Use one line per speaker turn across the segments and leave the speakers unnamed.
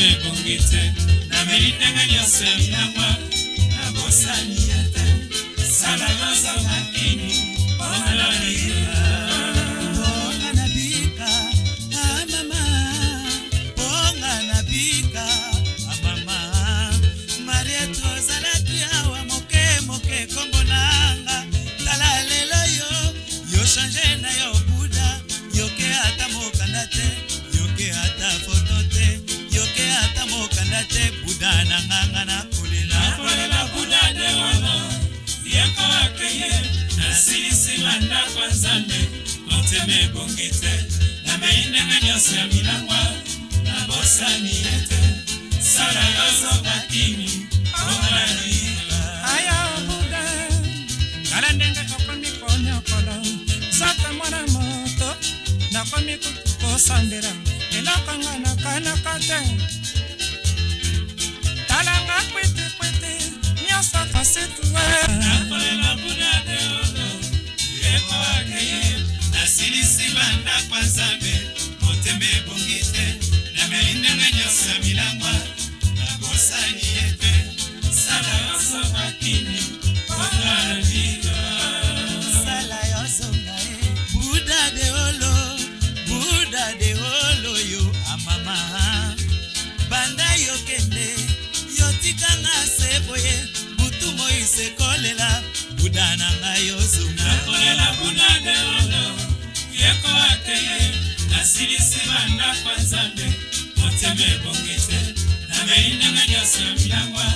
nzambe ebongi te nameli ndenge nyonso yangwa
nabosani ya te salama za makini mponalaneya
nzambe motema ebongi te na mei ndenge nyonso ya milangwa na bosani ye
te sala yozo bakimi omalaliba
aya buda tala ndenge okomi konyokola saka mwana moto nakomi kosambela eloko nga nakanaka te talanga kwitikwiti nyonso
kositue ekowaka ye nasilisi bandako azabe motema ebongi te nameli ndenge nyonso ya milangwa nabosani ye te sala yonso makini ongalavika sala yonso ngae buda de olo buda de olo yo amama banda yokende yotikanga se boye butu moisekolela buda na ngai yo kozela kuna deodo
yeko akeye nasilisi bandako ya nzambe motema ebongi te
nameli ndenge nyonso ya milangwa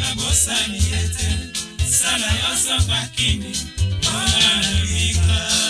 nabosani ye te sala yoso makini olalika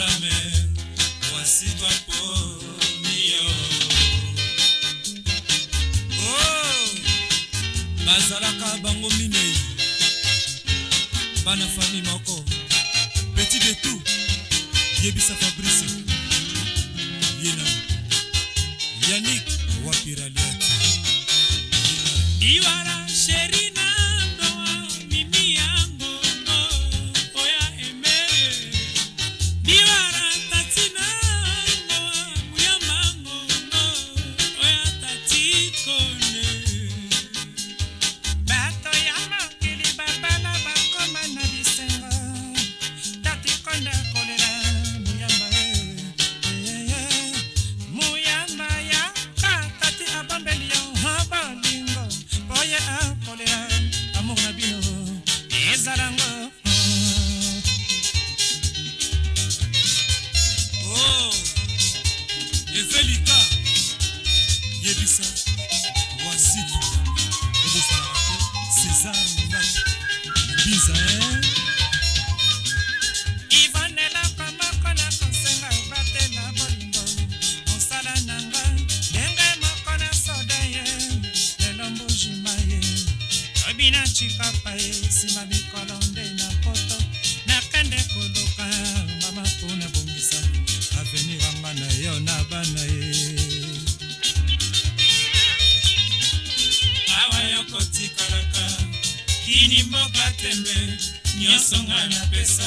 Oh. Oh, bazalaka bango minei bana fami moko petit de tout yebisa fabrice yena yani charango. napesa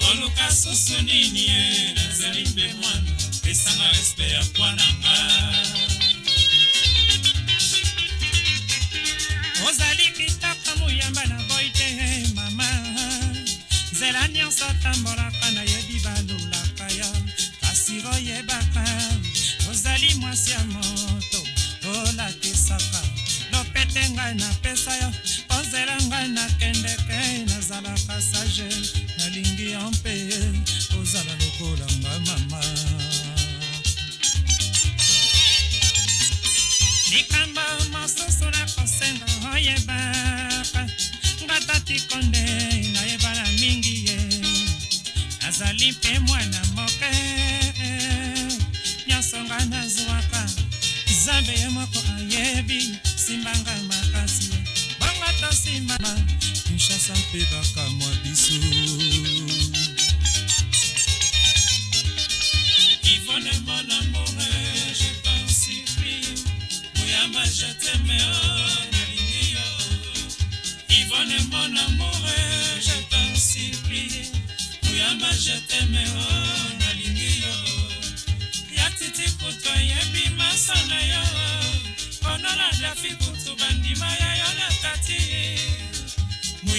koluka susu nini ye nazali mpe mwana pesanga respe ya mponanga ozali kitaka moyamba na boyi te mama nzela nyonso tambolaka nayebi balulaka yo kasi boyebaka ozali mwasi ya moto olakisaka lopete ngai napesa yo ozela ngai nakende ozala passage nalingi yo mpe ozala lokola nga mama likambo mosusu nakosenga oyebaka ngatati konde nayebana mingi ye nazali mpe mwana moke nyonso nga nazwaka nzambe ye moko ayebi simbanga makasi bongo tosimbama kinshasa mpe bakamwa biso ivone monamore je pense pris moyama jete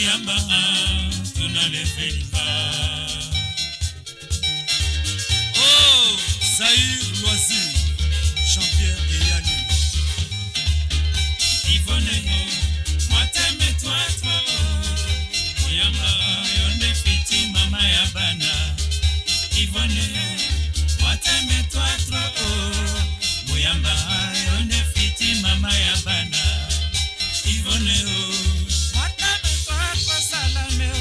Yamba
tunalefelika oh Zahir Loisir Jean-Pierre et Yannick
Yvonne moi t'aime toi trop Yamba yonde fiti mama ya bana Yvonne moi t'aime
toi trop Yamba yonde fiti mama yabana. Yvonne oh
la mel,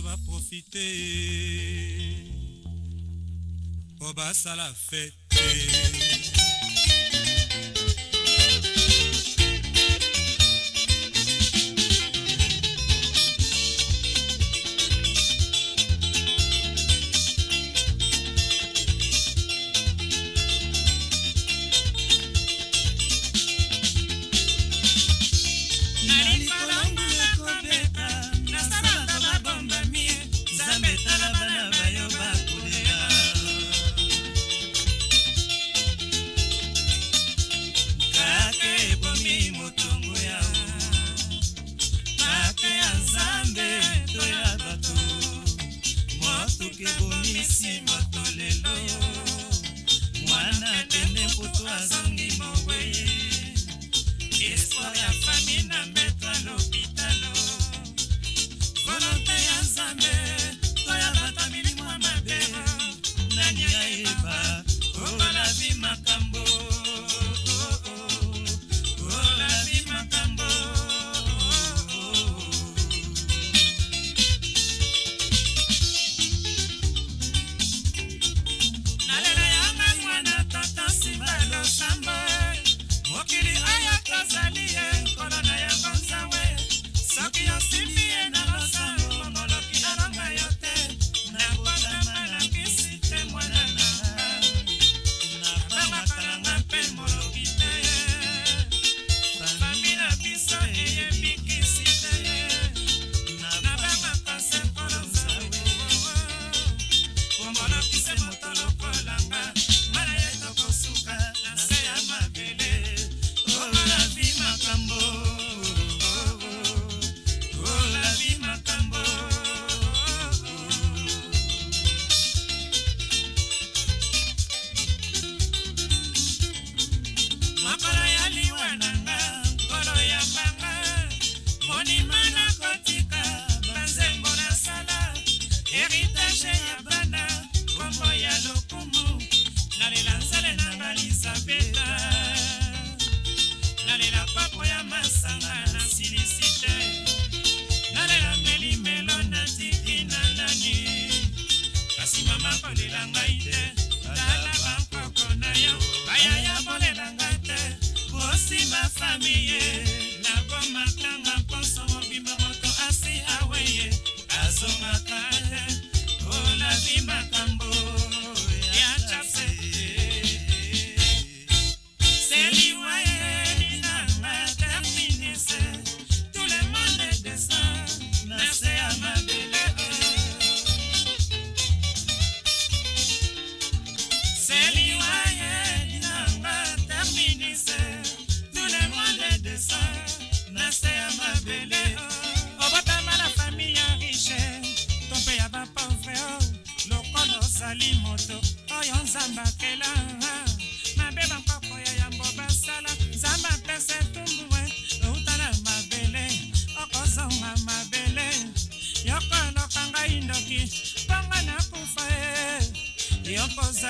va profiter. à la fête.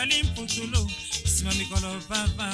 Salim Putulo, Sima Mikolo Papa.